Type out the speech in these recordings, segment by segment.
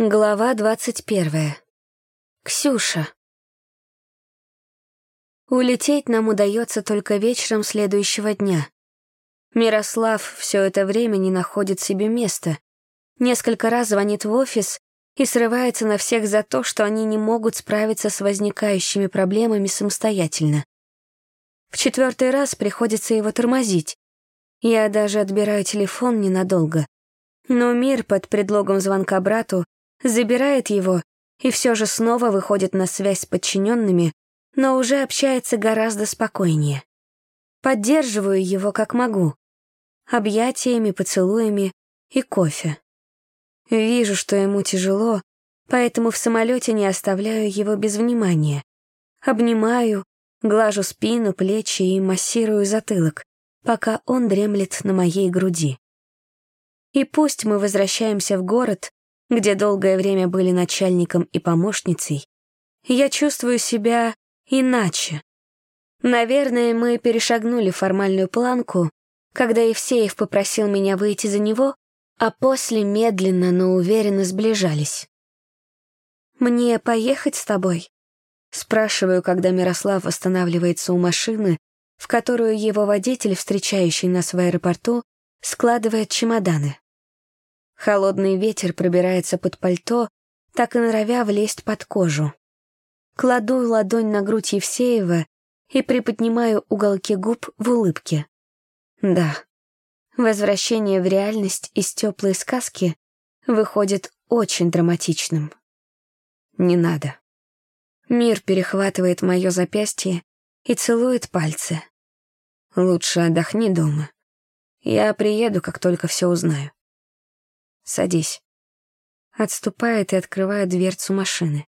Глава двадцать первая. Ксюша. Улететь нам удается только вечером следующего дня. Мирослав все это время не находит себе места. Несколько раз звонит в офис и срывается на всех за то, что они не могут справиться с возникающими проблемами самостоятельно. В четвертый раз приходится его тормозить. Я даже отбираю телефон ненадолго. Но мир под предлогом звонка брату забирает его и все же снова выходит на связь с подчиненными, но уже общается гораздо спокойнее. Поддерживаю его как могу. Объятиями, поцелуями и кофе. Вижу, что ему тяжело, поэтому в самолете не оставляю его без внимания. Обнимаю, глажу спину, плечи и массирую затылок, пока он дремлет на моей груди. И пусть мы возвращаемся в город, где долгое время были начальником и помощницей, я чувствую себя иначе. Наверное, мы перешагнули формальную планку, когда Евсеев попросил меня выйти за него, а после медленно, но уверенно сближались. «Мне поехать с тобой?» Спрашиваю, когда Мирослав останавливается у машины, в которую его водитель, встречающий нас в аэропорту, складывает чемоданы. Холодный ветер пробирается под пальто, так и норовя влезть под кожу. Кладу ладонь на грудь Евсеева и приподнимаю уголки губ в улыбке. Да, возвращение в реальность из теплой сказки выходит очень драматичным. Не надо. Мир перехватывает мое запястье и целует пальцы. Лучше отдохни дома. Я приеду, как только все узнаю. Садись. Отступает и открывает дверцу машины.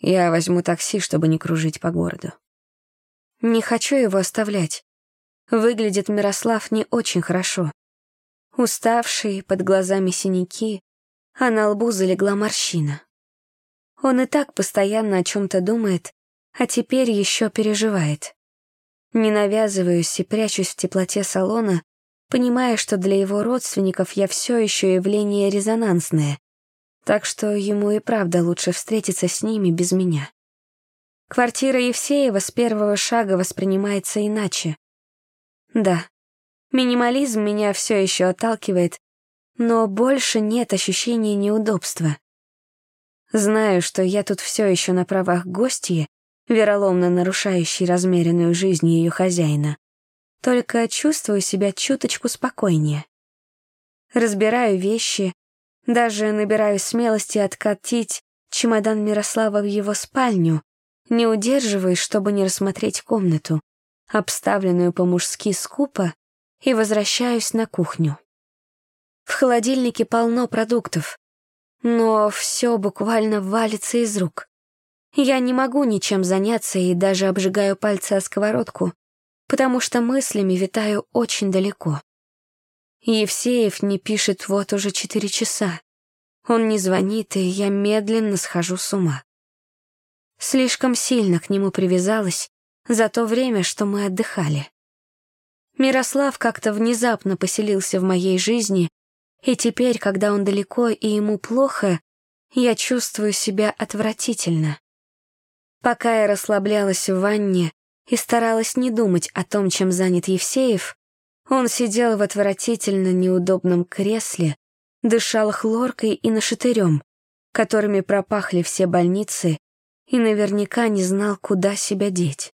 Я возьму такси, чтобы не кружить по городу. Не хочу его оставлять. Выглядит Мирослав не очень хорошо. Уставший, под глазами синяки, а на лбу залегла морщина. Он и так постоянно о чем-то думает, а теперь еще переживает. Не навязываюсь и прячусь в теплоте салона, понимая, что для его родственников я все еще явление резонансное, так что ему и правда лучше встретиться с ними без меня. Квартира Евсеева с первого шага воспринимается иначе. Да, минимализм меня все еще отталкивает, но больше нет ощущения неудобства. Знаю, что я тут все еще на правах гостья, вероломно нарушающей размеренную жизнь ее хозяина только чувствую себя чуточку спокойнее. Разбираю вещи, даже набираю смелости откатить чемодан Мирослава в его спальню, не удерживаясь, чтобы не рассмотреть комнату, обставленную по-мужски скупо, и возвращаюсь на кухню. В холодильнике полно продуктов, но все буквально валится из рук. Я не могу ничем заняться и даже обжигаю пальцы о сковородку, потому что мыслями витаю очень далеко. Евсеев не пишет вот уже четыре часа. Он не звонит, и я медленно схожу с ума. Слишком сильно к нему привязалась за то время, что мы отдыхали. Мирослав как-то внезапно поселился в моей жизни, и теперь, когда он далеко и ему плохо, я чувствую себя отвратительно. Пока я расслаблялась в ванне, и старалась не думать о том, чем занят Евсеев, он сидел в отвратительно неудобном кресле, дышал хлоркой и нашатырем, которыми пропахли все больницы, и наверняка не знал, куда себя деть.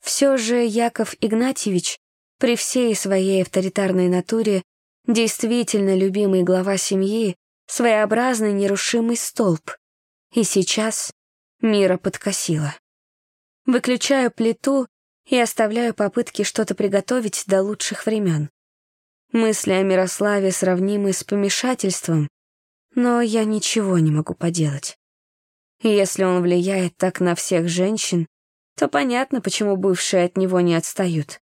Все же Яков Игнатьевич, при всей своей авторитарной натуре, действительно любимый глава семьи, своеобразный нерушимый столб. И сейчас мира подкосила. Выключаю плиту и оставляю попытки что-то приготовить до лучших времен. Мысли о Мирославе сравнимы с помешательством, но я ничего не могу поделать. Если он влияет так на всех женщин, то понятно, почему бывшие от него не отстают.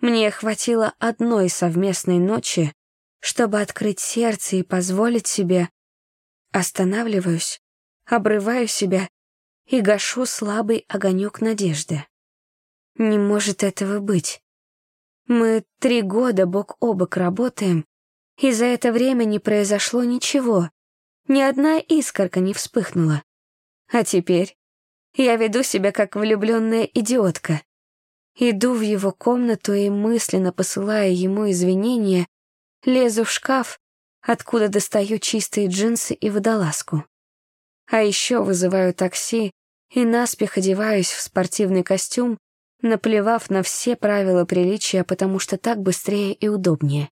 Мне хватило одной совместной ночи, чтобы открыть сердце и позволить себе... Останавливаюсь, обрываю себя и гашу слабый огонек надежды. Не может этого быть. Мы три года бок о бок работаем, и за это время не произошло ничего. Ни одна искорка не вспыхнула. А теперь я веду себя как влюбленная идиотка. Иду в его комнату и, мысленно посылая ему извинения, лезу в шкаф, откуда достаю чистые джинсы и водолазку. А еще вызываю такси и наспех одеваюсь в спортивный костюм, наплевав на все правила приличия, потому что так быстрее и удобнее.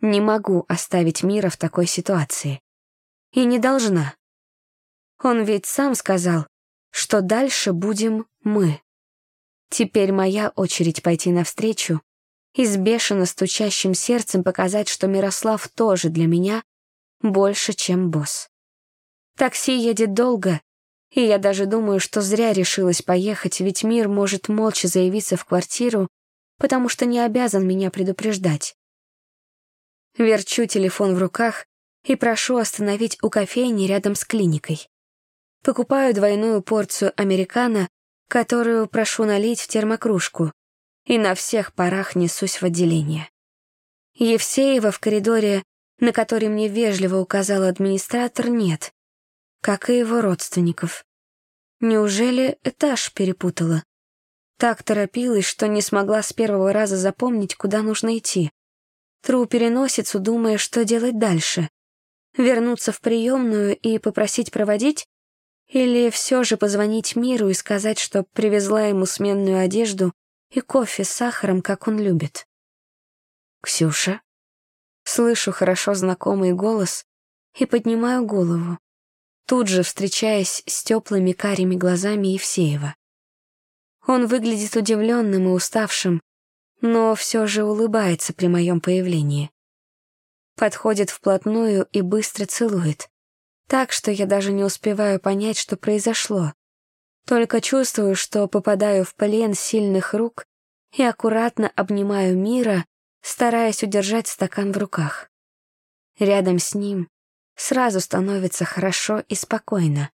Не могу оставить мира в такой ситуации. И не должна. Он ведь сам сказал, что дальше будем мы. Теперь моя очередь пойти навстречу и с бешено стучащим сердцем показать, что Мирослав тоже для меня больше, чем босс. Такси едет долго, и я даже думаю, что зря решилась поехать, ведь мир может молча заявиться в квартиру, потому что не обязан меня предупреждать. Верчу телефон в руках и прошу остановить у кофейни рядом с клиникой. Покупаю двойную порцию американо, которую прошу налить в термокружку, и на всех парах несусь в отделение. Евсеева в коридоре, на который мне вежливо указал администратор, нет, как и его родственников. Неужели этаж перепутала? Так торопилась, что не смогла с первого раза запомнить, куда нужно идти. Тру переносицу, думая, что делать дальше. Вернуться в приемную и попросить проводить? Или все же позвонить Миру и сказать, что привезла ему сменную одежду и кофе с сахаром, как он любит. «Ксюша?» Слышу хорошо знакомый голос и поднимаю голову, тут же встречаясь с теплыми карими глазами Евсеева. Он выглядит удивленным и уставшим, но все же улыбается при моем появлении. Подходит вплотную и быстро целует, так что я даже не успеваю понять, что произошло. Только чувствую, что попадаю в плен сильных рук и аккуратно обнимаю мира, стараясь удержать стакан в руках. Рядом с ним сразу становится хорошо и спокойно.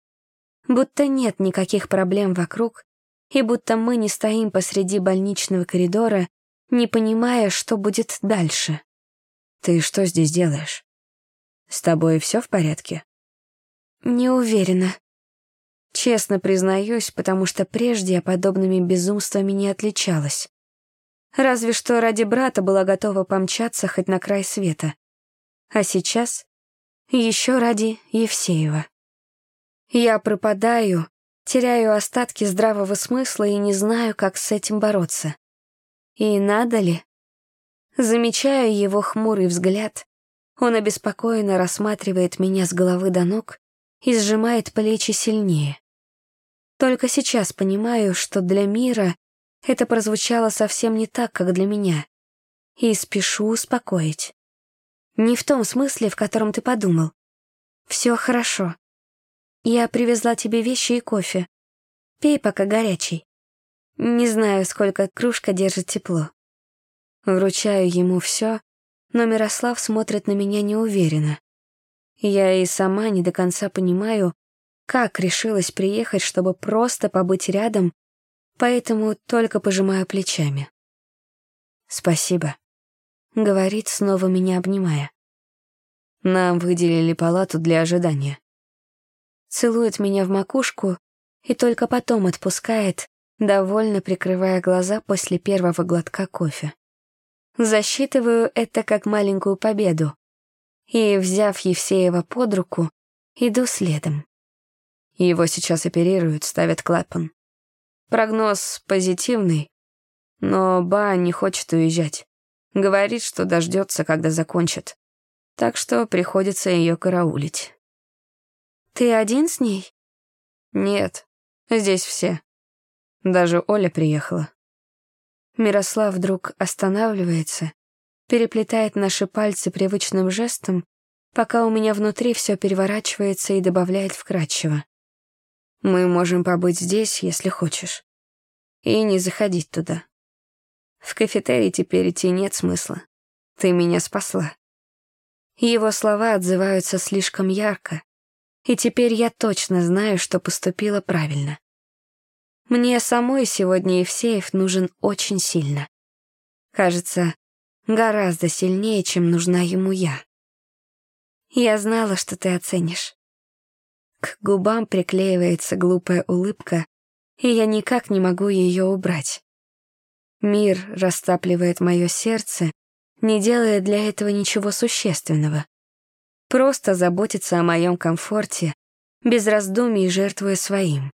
Будто нет никаких проблем вокруг, и будто мы не стоим посреди больничного коридора, не понимая, что будет дальше. «Ты что здесь делаешь? С тобой все в порядке?» «Не уверена», Честно признаюсь, потому что прежде я подобными безумствами не отличалась. Разве что ради брата была готова помчаться хоть на край света. А сейчас еще ради Евсеева. Я пропадаю, теряю остатки здравого смысла и не знаю, как с этим бороться. И надо ли? Замечаю его хмурый взгляд. Он обеспокоенно рассматривает меня с головы до ног и сжимает плечи сильнее. Только сейчас понимаю, что для мира это прозвучало совсем не так, как для меня. И спешу успокоить. Не в том смысле, в котором ты подумал. Все хорошо. Я привезла тебе вещи и кофе. Пей пока горячий. Не знаю, сколько кружка держит тепло. Вручаю ему все, но Мирослав смотрит на меня неуверенно. Я и сама не до конца понимаю, как решилась приехать, чтобы просто побыть рядом, поэтому только пожимаю плечами. «Спасибо», — говорит, снова меня обнимая. «Нам выделили палату для ожидания». Целует меня в макушку и только потом отпускает, довольно прикрывая глаза после первого глотка кофе. Засчитываю это как маленькую победу и, взяв Евсеева под руку, иду следом. Его сейчас оперируют, ставят клапан. Прогноз позитивный, но Ба не хочет уезжать. Говорит, что дождется, когда закончит. Так что приходится ее караулить. «Ты один с ней?» «Нет, здесь все. Даже Оля приехала». Мирослав вдруг останавливается, переплетает наши пальцы привычным жестом, пока у меня внутри все переворачивается и добавляет вкрадчиво. Мы можем побыть здесь, если хочешь. И не заходить туда. В кафетерий теперь идти нет смысла. Ты меня спасла. Его слова отзываются слишком ярко, и теперь я точно знаю, что поступила правильно. Мне самой сегодня Евсеев нужен очень сильно. Кажется, гораздо сильнее, чем нужна ему я. Я знала, что ты оценишь. К губам приклеивается глупая улыбка, и я никак не могу ее убрать. Мир растапливает мое сердце, не делая для этого ничего существенного. Просто заботится о моем комфорте, без раздумий жертвуя своим.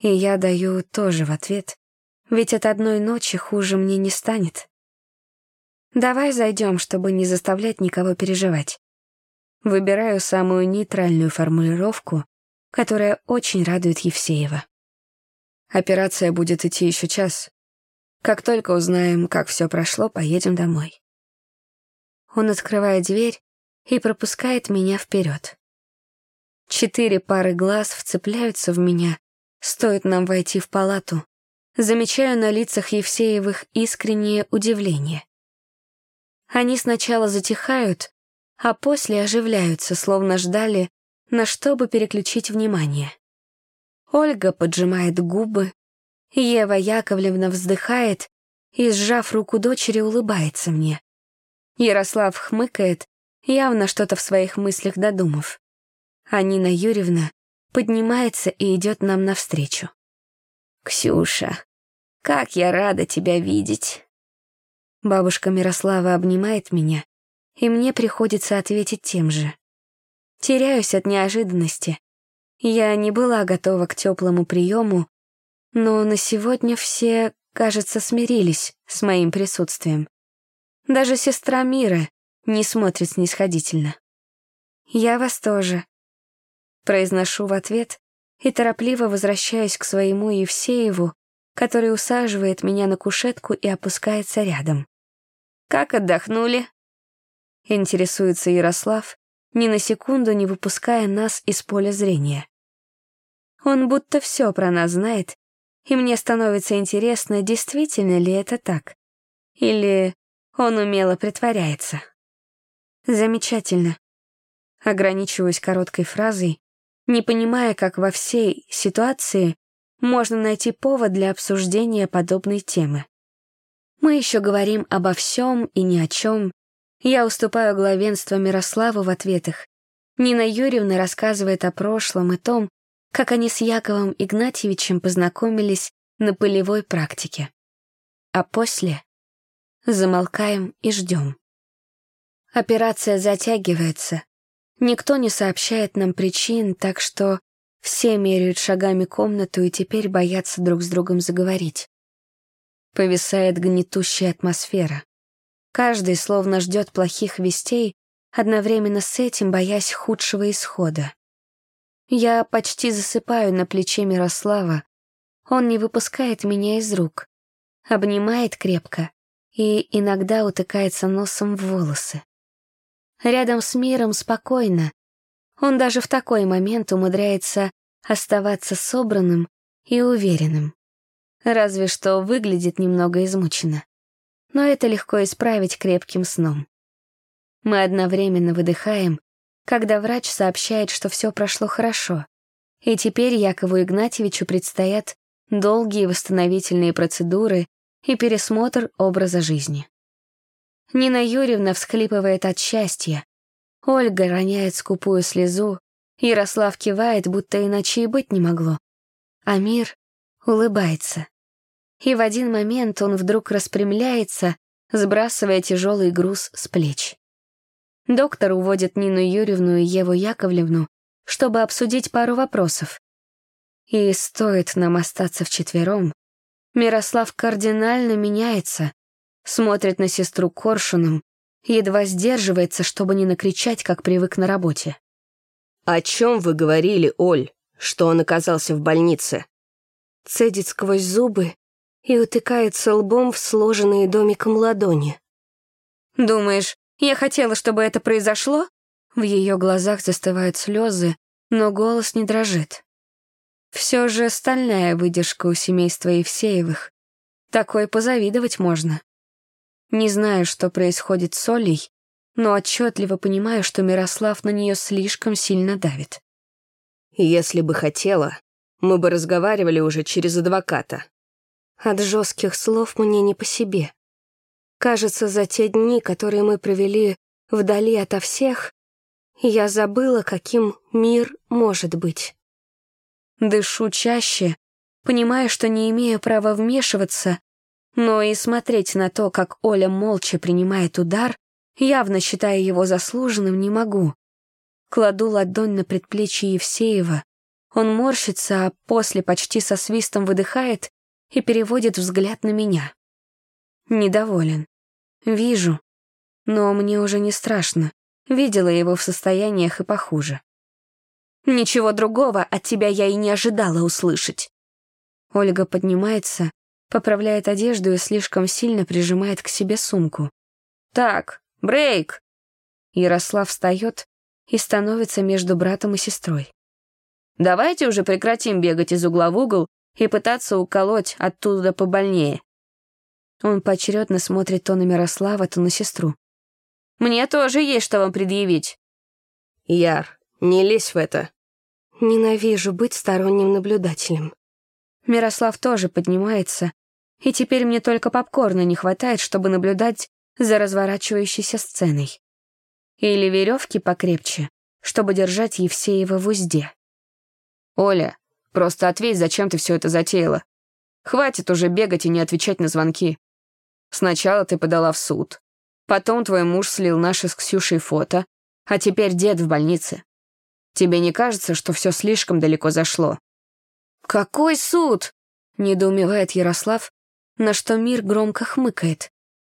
И я даю тоже в ответ, ведь от одной ночи хуже мне не станет. Давай зайдем, чтобы не заставлять никого переживать. Выбираю самую нейтральную формулировку, которая очень радует Евсеева. Операция будет идти еще час. Как только узнаем, как все прошло, поедем домой. Он открывает дверь и пропускает меня вперед. Четыре пары глаз вцепляются в меня, стоит нам войти в палату. Замечаю на лицах Евсеевых искреннее удивление. Они сначала затихают, а после оживляются, словно ждали, на что бы переключить внимание. Ольга поджимает губы, Ева Яковлевна вздыхает и, сжав руку дочери, улыбается мне. Ярослав хмыкает, явно что-то в своих мыслях додумав. А Нина Юрьевна поднимается и идет нам навстречу. «Ксюша, как я рада тебя видеть!» Бабушка Мирослава обнимает меня, и мне приходится ответить тем же. Теряюсь от неожиданности. Я не была готова к теплому приему, но на сегодня все, кажется, смирились с моим присутствием. Даже сестра Мира не смотрит снисходительно. «Я вас тоже», — произношу в ответ и торопливо возвращаюсь к своему Евсееву, который усаживает меня на кушетку и опускается рядом. «Как отдохнули?» Интересуется Ярослав, ни на секунду не выпуская нас из поля зрения. Он будто все про нас знает, и мне становится интересно, действительно ли это так. Или он умело притворяется. Замечательно. Ограничиваюсь короткой фразой, не понимая, как во всей ситуации можно найти повод для обсуждения подобной темы. Мы еще говорим обо всем и ни о чем. Я уступаю главенство Мирославу в ответах. Нина Юрьевна рассказывает о прошлом и том, как они с Яковом Игнатьевичем познакомились на полевой практике. А после замолкаем и ждем. Операция затягивается. Никто не сообщает нам причин, так что все меряют шагами комнату и теперь боятся друг с другом заговорить. Повисает гнетущая атмосфера. Каждый словно ждет плохих вестей, одновременно с этим боясь худшего исхода. Я почти засыпаю на плече Мирослава. Он не выпускает меня из рук, обнимает крепко и иногда утыкается носом в волосы. Рядом с миром спокойно. Он даже в такой момент умудряется оставаться собранным и уверенным. Разве что выглядит немного измученно. Но это легко исправить крепким сном. Мы одновременно выдыхаем, когда врач сообщает, что все прошло хорошо, и теперь Якову Игнатьевичу предстоят долгие восстановительные процедуры и пересмотр образа жизни. Нина Юрьевна всхлипывает от счастья. Ольга роняет скупую слезу, Ярослав кивает, будто иначе и быть не могло. А мир улыбается. И в один момент он вдруг распрямляется, сбрасывая тяжелый груз с плеч. Доктор уводит Нину Юрьевну и Еву Яковлевну, чтобы обсудить пару вопросов. И стоит нам остаться вчетвером, Мирослав кардинально меняется, смотрит на сестру коршуном, едва сдерживается, чтобы не накричать, как привык на работе. «О чем вы говорили, Оль, что он оказался в больнице?» Цедит сквозь зубы и утыкается лбом в сложенные домиком ладони. «Думаешь, я хотела, чтобы это произошло?» В ее глазах застывают слезы, но голос не дрожит. Все же стальная выдержка у семейства Евсеевых. Такой позавидовать можно. Не знаю, что происходит с Олей, но отчетливо понимаю, что Мирослав на нее слишком сильно давит. «Если бы хотела, мы бы разговаривали уже через адвоката». От жестких слов мне не по себе. Кажется, за те дни, которые мы провели вдали ото всех, Я забыла, каким мир может быть. Дышу чаще, понимая, что не имею права вмешиваться, но и смотреть на то, как Оля молча принимает удар, явно считая его заслуженным, не могу. Кладу ладонь на предплечье Евсеева. Он морщится, а после почти со свистом выдыхает и переводит взгляд на меня. Недоволен. Вижу. Но мне уже не страшно. Видела его в состояниях и похуже. Ничего другого от тебя я и не ожидала услышать. Ольга поднимается, поправляет одежду и слишком сильно прижимает к себе сумку. «Так, брейк!» Ярослав встает и становится между братом и сестрой. «Давайте уже прекратим бегать из угла в угол и пытаться уколоть оттуда побольнее». Он поочередно смотрит то на Мирослава, то на сестру. «Мне тоже есть что вам предъявить». «Яр, не лезь в это». Ненавижу быть сторонним наблюдателем. Мирослав тоже поднимается, и теперь мне только попкорна не хватает, чтобы наблюдать за разворачивающейся сценой. Или веревки покрепче, чтобы держать Евсеева в узде. «Оля, просто ответь, зачем ты все это затеяла. Хватит уже бегать и не отвечать на звонки. Сначала ты подала в суд, потом твой муж слил наши с Ксюшей фото, а теперь дед в больнице. Тебе не кажется, что все слишком далеко зашло?» «Какой суд?» — недоумевает Ярослав, на что мир громко хмыкает,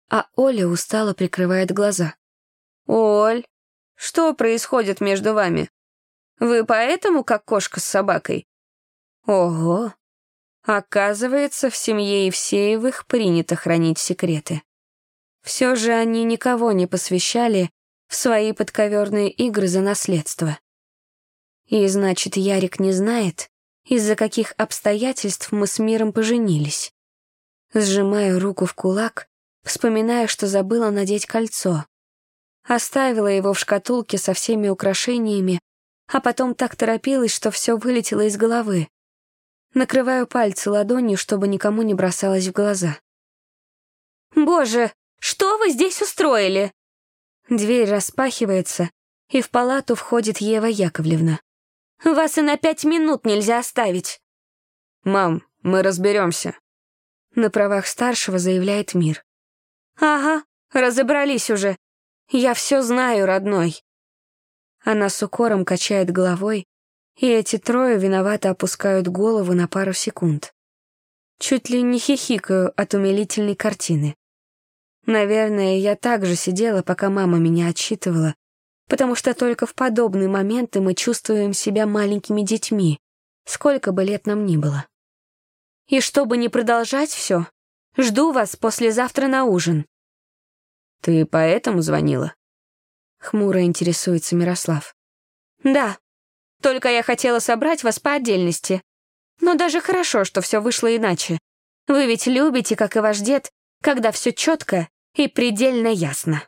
а Оля устало прикрывает глаза. «Оль, что происходит между вами? Вы поэтому как кошка с собакой?» «Ого! Оказывается, в семье Евсеевых принято хранить секреты. Все же они никого не посвящали в свои подковерные игры за наследство. И значит, Ярик не знает, из-за каких обстоятельств мы с миром поженились. Сжимаю руку в кулак, вспоминая, что забыла надеть кольцо. Оставила его в шкатулке со всеми украшениями, а потом так торопилась, что все вылетело из головы. Накрываю пальцы ладонью, чтобы никому не бросалось в глаза. «Боже, что вы здесь устроили?» Дверь распахивается, и в палату входит Ева Яковлевна. Вас и на пять минут нельзя оставить. Мам, мы разберемся. На правах старшего заявляет Мир. Ага, разобрались уже. Я все знаю, родной. Она с укором качает головой, и эти трое виновато опускают голову на пару секунд. Чуть ли не хихикаю от умилительной картины. Наверное, я также сидела, пока мама меня отчитывала, потому что только в подобные моменты мы чувствуем себя маленькими детьми, сколько бы лет нам ни было. И чтобы не продолжать все, жду вас послезавтра на ужин. Ты поэтому звонила? Хмуро интересуется Мирослав. Да, только я хотела собрать вас по отдельности. Но даже хорошо, что все вышло иначе. Вы ведь любите, как и ваш дед, когда все четко и предельно ясно.